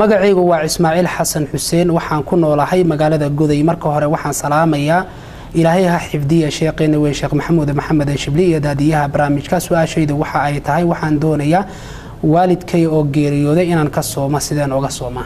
magacaygu waa ismaaciil xasan xuseen. Waxaan ku noolahay magaalada goday. Marka hore waxaan salaamayaa ilaahay ha xifdiya sheekeena weyn sheekh maxamuud maxamed shibli iyo daadiyaha barnaamijka. Su'aashaydu waxa ay tahay waxaan doonayaa waalidkay oo geeriyooday inaan ka sooma sideen oga sooma